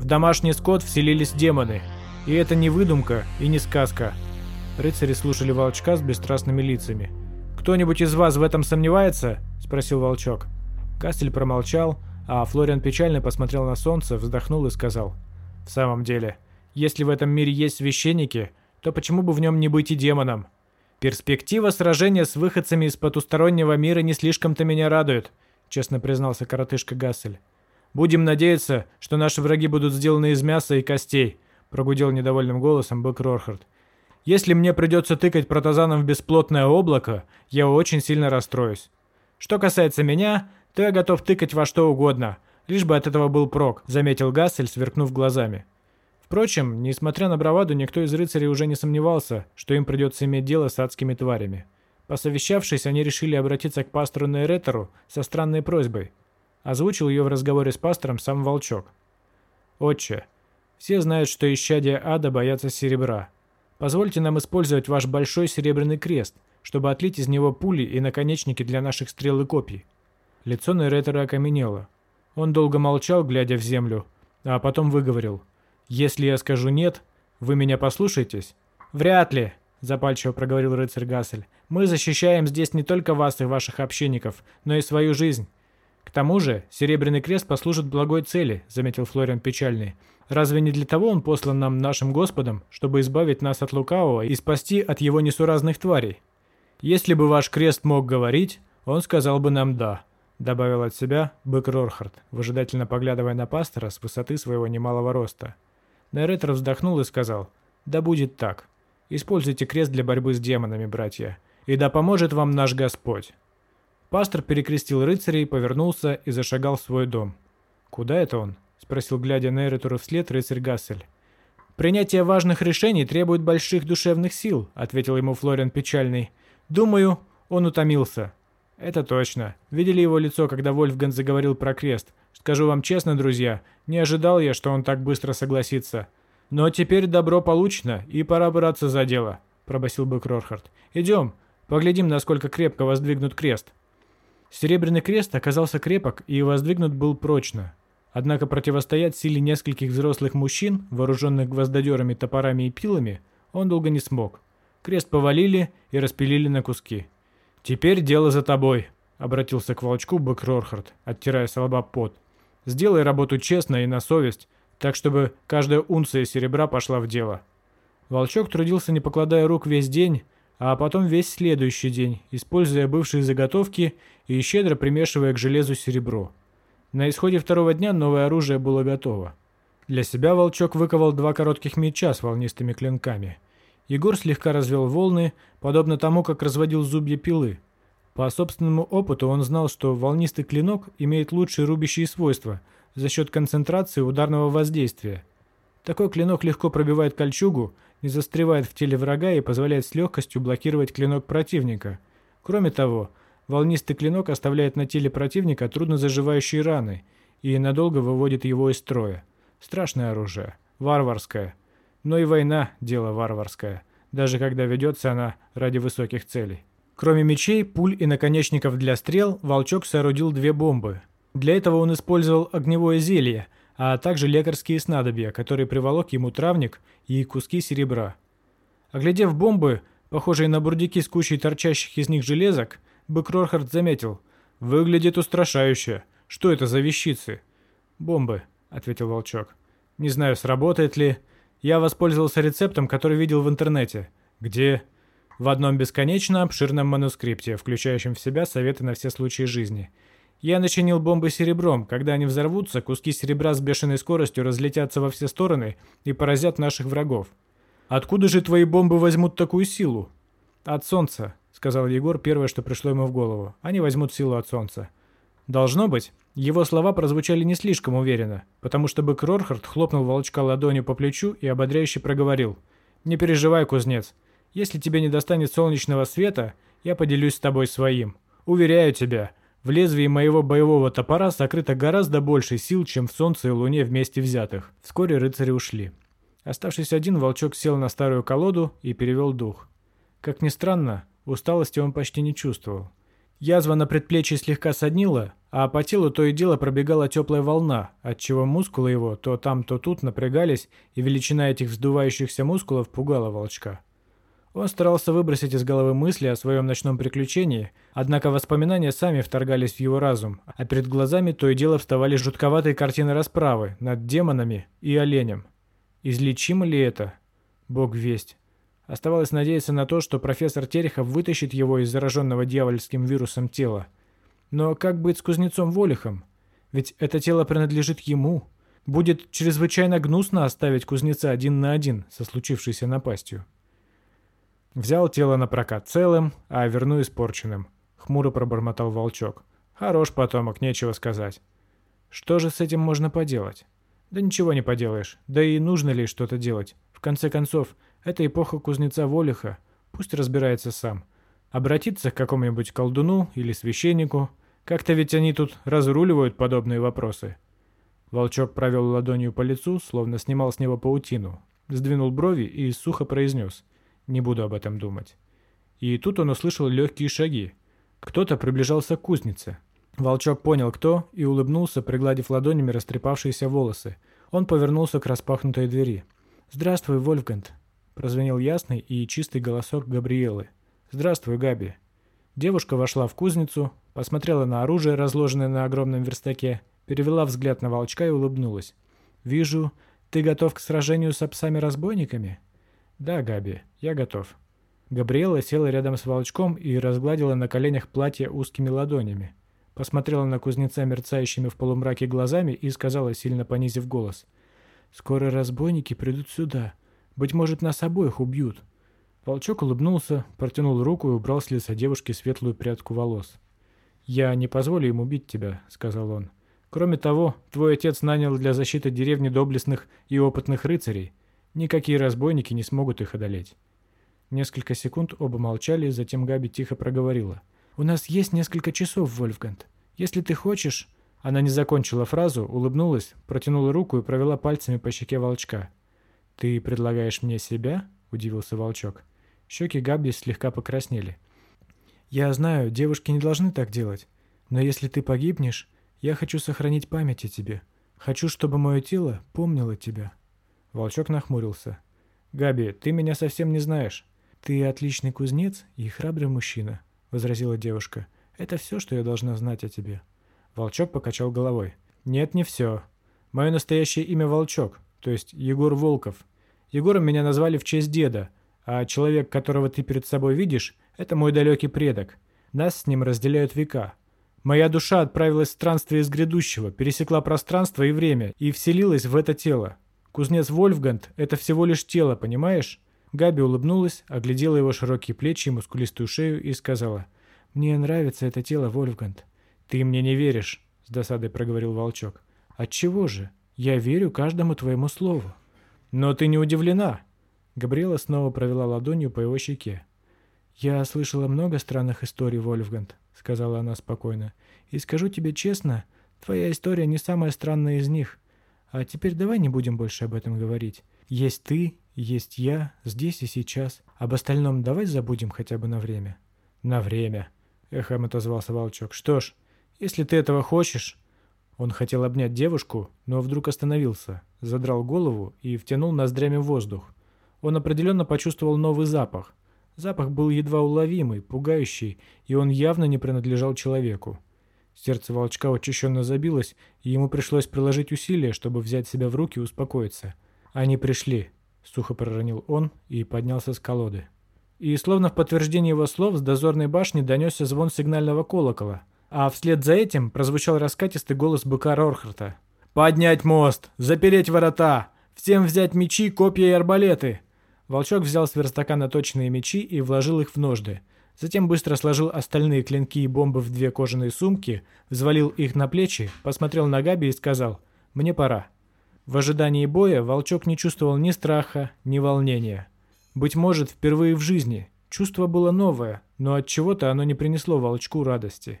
В домашний скот вселились демоны. И это не выдумка и не сказка. Рыцари слушали волчка с бесстрастными лицами. «Кто-нибудь из вас в этом сомневается?» – спросил волчок. Кастель промолчал, а Флориан печально посмотрел на солнце, вздохнул и сказал. «В самом деле, если в этом мире есть священники, то почему бы в нем не быть и демоном? Перспектива сражения с выходцами из потустороннего мира не слишком-то меня радует», – честно признался коротышка Гассель. «Будем надеяться, что наши враги будут сделаны из мяса и костей», – прогудел недовольным голосом Бэк Рорхард. «Если мне придется тыкать протазаном в бесплотное облако, я очень сильно расстроюсь. Что касается меня, то я готов тыкать во что угодно, лишь бы от этого был прок», – заметил Гассель, сверкнув глазами. Впрочем, несмотря на браваду, никто из рыцарей уже не сомневался, что им придется иметь дело с адскими тварями. Посовещавшись, они решили обратиться к пастору Нейретору со странной просьбой – Озвучил ее в разговоре с пастором сам Волчок. «Отче, все знают, что исчадия ада боятся серебра. Позвольте нам использовать ваш большой серебряный крест, чтобы отлить из него пули и наконечники для наших стрел и копий». Лицо Нейретера окаменело. Он долго молчал, глядя в землю, а потом выговорил. «Если я скажу «нет», вы меня послушаетесь?» «Вряд ли», — запальчиво проговорил рыцарь Гассель. «Мы защищаем здесь не только вас и ваших общинников, но и свою жизнь. «К тому же, Серебряный Крест послужит благой цели», — заметил Флориан печальный. «Разве не для того он послан нам нашим Господом, чтобы избавить нас от лукавого и спасти от его несуразных тварей? Если бы ваш крест мог говорить, он сказал бы нам «да», — добавил от себя Бык Рорхард, выжидательно поглядывая на пастора с высоты своего немалого роста. Неретер вздохнул и сказал «Да будет так. Используйте крест для борьбы с демонами, братья, и да поможет вам наш Господь». Пастор перекрестил рыцарей, повернулся и зашагал в свой дом. «Куда это он?» – спросил, глядя на Эритору вслед, рыцарь Гассель. «Принятие важных решений требует больших душевных сил», – ответил ему Флориан печальный. «Думаю, он утомился». «Это точно. Видели его лицо, когда Вольфган заговорил про крест. Скажу вам честно, друзья, не ожидал я, что он так быстро согласится. Но теперь добро получено, и пора браться за дело», – пробасил бы Крорхард. «Идем, поглядим, насколько крепко воздвигнут крест». Серебряный крест оказался крепок и воздвигнут был прочно. Однако противостоять силе нескольких взрослых мужчин, вооруженных гвоздодерами, топорами и пилами, он долго не смог. Крест повалили и распилили на куски. «Теперь дело за тобой», — обратился к волчку Бэк Рорхард, оттирая с лба пот. «Сделай работу честно и на совесть, так чтобы каждая унция серебра пошла в дело». Волчок трудился, не покладая рук весь день, а потом весь следующий день, используя бывшие заготовки и щедро примешивая к железу серебро. На исходе второго дня новое оружие было готово. Для себя волчок выковал два коротких меча с волнистыми клинками. Егор слегка развел волны, подобно тому, как разводил зубья пилы. По собственному опыту он знал, что волнистый клинок имеет лучшие рубящие свойства за счет концентрации ударного воздействия. Такой клинок легко пробивает кольчугу не застревает в теле врага и позволяет с легкостью блокировать клинок противника. Кроме того, волнистый клинок оставляет на теле противника трудно заживающие раны и надолго выводит его из строя. Страшное оружие, варварское. Но и война – дело варварское, даже когда ведется она ради высоких целей. Кроме мечей, пуль и наконечников для стрел, Волчок соорудил две бомбы. Для этого он использовал огневое зелье – а также лекарские снадобья, которые приволок ему травник и куски серебра. Оглядев бомбы, похожие на бурдюки с кучей торчащих из них железок, бык Рорхард заметил. «Выглядит устрашающе. Что это за вещицы?» «Бомбы», — ответил Волчок. «Не знаю, сработает ли. Я воспользовался рецептом, который видел в интернете. Где?» «В одном бесконечно обширном манускрипте, включающем в себя советы на все случаи жизни. Я начинил бомбы серебром. Когда они взорвутся, куски серебра с бешеной скоростью разлетятся во все стороны и поразят наших врагов. Откуда же твои бомбы возьмут такую силу? От солнца, сказал Егор первое, что пришло ему в голову. Они возьмут силу от солнца. Должно быть, его слова прозвучали не слишком уверенно, потому что бык Рорхард хлопнул волчка ладонью по плечу и ободряюще проговорил. «Не переживай, кузнец. Если тебе не достанет солнечного света, я поделюсь с тобой своим. Уверяю тебя, в лезвии моего боевого топора сокрыто гораздо больше сил, чем в солнце и луне вместе взятых. Вскоре рыцари ушли. Оставшись один, волчок сел на старую колоду и перевел дух. Как ни странно, усталости он почти не чувствовал. Язва на предплечье слегка соднила, а по телу то и дело пробегала теплая волна, отчего мускулы его то там, то тут напрягались, и величина этих вздувающихся мускулов пугала волчка. Он старался выбросить из головы мысли о своем ночном приключении, однако воспоминания сами вторгались в его разум, а перед глазами то и дело вставали жутковатые картины расправы над демонами и оленем. Излечимо ли это? Бог весть. Оставалось надеяться на то, что профессор Терехов вытащит его из зараженного дьявольским вирусом тела. Но как быть с кузнецом Волихом? Ведь это тело принадлежит ему. Будет чрезвычайно гнусно оставить кузнеца один на один со случившейся напастью. Взял тело на прокат целым, а верну испорченным. Хмуро пробормотал волчок. Хорош потомок, нечего сказать. Что же с этим можно поделать? Да ничего не поделаешь. Да и нужно ли что-то делать? В конце концов, это эпоха кузнеца Волиха. Пусть разбирается сам. Обратиться к какому-нибудь колдуну или священнику. Как-то ведь они тут разруливают подобные вопросы. Волчок провел ладонью по лицу, словно снимал с него паутину. Сдвинул брови и сухо произнес. Не буду об этом думать. И тут он услышал легкие шаги. Кто-то приближался к кузнице. Волчок понял, кто, и улыбнулся, пригладив ладонями растрепавшиеся волосы. Он повернулся к распахнутой двери. «Здравствуй, Вольфганд!» Прозвенел ясный и чистый голосок Габриэлы. «Здравствуй, Габи!» Девушка вошла в кузницу, посмотрела на оружие, разложенное на огромном верстаке, перевела взгляд на волчка и улыбнулась. «Вижу, ты готов к сражению с псами-разбойниками?» «Да, Габи, я готов». Габриэла села рядом с волчком и разгладила на коленях платье узкими ладонями. Посмотрела на кузнеца мерцающими в полумраке глазами и сказала, сильно понизив голос. «Скоро разбойники придут сюда. Быть может, нас обоих убьют». Волчок улыбнулся, протянул руку и убрал с лица девушки светлую прядку волос. «Я не позволю им убить тебя», — сказал он. «Кроме того, твой отец нанял для защиты деревни доблестных и опытных рыцарей. Никакие разбойники не смогут их одолеть. Несколько секунд оба молчали, затем Габи тихо проговорила. «У нас есть несколько часов, Вольфганд. Если ты хочешь...» Она не закончила фразу, улыбнулась, протянула руку и провела пальцами по щеке волчка. «Ты предлагаешь мне себя?» – удивился волчок. Щеки Габи слегка покраснели. «Я знаю, девушки не должны так делать. Но если ты погибнешь, я хочу сохранить память о тебе. Хочу, чтобы мое тело помнило тебя». Волчок нахмурился. «Габи, ты меня совсем не знаешь». «Ты отличный кузнец и храбрый мужчина», — возразила девушка. «Это все, что я должна знать о тебе». Волчок покачал головой. «Нет, не все. Мое настоящее имя Волчок, то есть Егор Волков. Егором меня назвали в честь деда, а человек, которого ты перед собой видишь, это мой далекий предок. Нас с ним разделяют века. Моя душа отправилась в странствие из грядущего, пересекла пространство и время и вселилась в это тело. Кузнец Вольфганд – это всего лишь тело, понимаешь?» Габи улыбнулась, оглядела его широкие плечи и мускулистую шею и сказала, «Мне нравится это тело, Вольфганд». «Ты мне не веришь», – с досадой проговорил Волчок. «Отчего же? Я верю каждому твоему слову». «Но ты не удивлена». Габриэла снова провела ладонью по его щеке. «Я слышала много странных историй, Вольфганд», — сказала она спокойно. «И скажу тебе честно, твоя история не самая странная из них. А теперь давай не будем больше об этом говорить. Есть ты, есть я, здесь и сейчас. Об остальном давай забудем хотя бы на время». «На время», — эхом отозвался Волчок. «Что ж, если ты этого хочешь...» Он хотел обнять девушку, но вдруг остановился, задрал голову и втянул ноздрями воздух. Он определенно почувствовал новый запах. Запах был едва уловимый, пугающий, и он явно не принадлежал человеку. Сердце волчка учащенно забилось, и ему пришлось приложить усилия, чтобы взять себя в руки и успокоиться. «Они пришли», — сухо проронил он и поднялся с колоды. И словно в подтверждение его слов с дозорной башни донесся звон сигнального колокола, а вслед за этим прозвучал раскатистый голос быка Рорхарта. «Поднять мост! Запереть ворота! Всем взять мечи, копья и арбалеты!» Волчок взял с верстака наточенные мечи и вложил их в ножды. Затем быстро сложил остальные клинки и бомбы в две кожаные сумки, взвалил их на плечи, посмотрел на Габи и сказал «Мне пора». В ожидании боя волчок не чувствовал ни страха, ни волнения. Быть может, впервые в жизни. Чувство было новое, но от чего то оно не принесло волчку радости.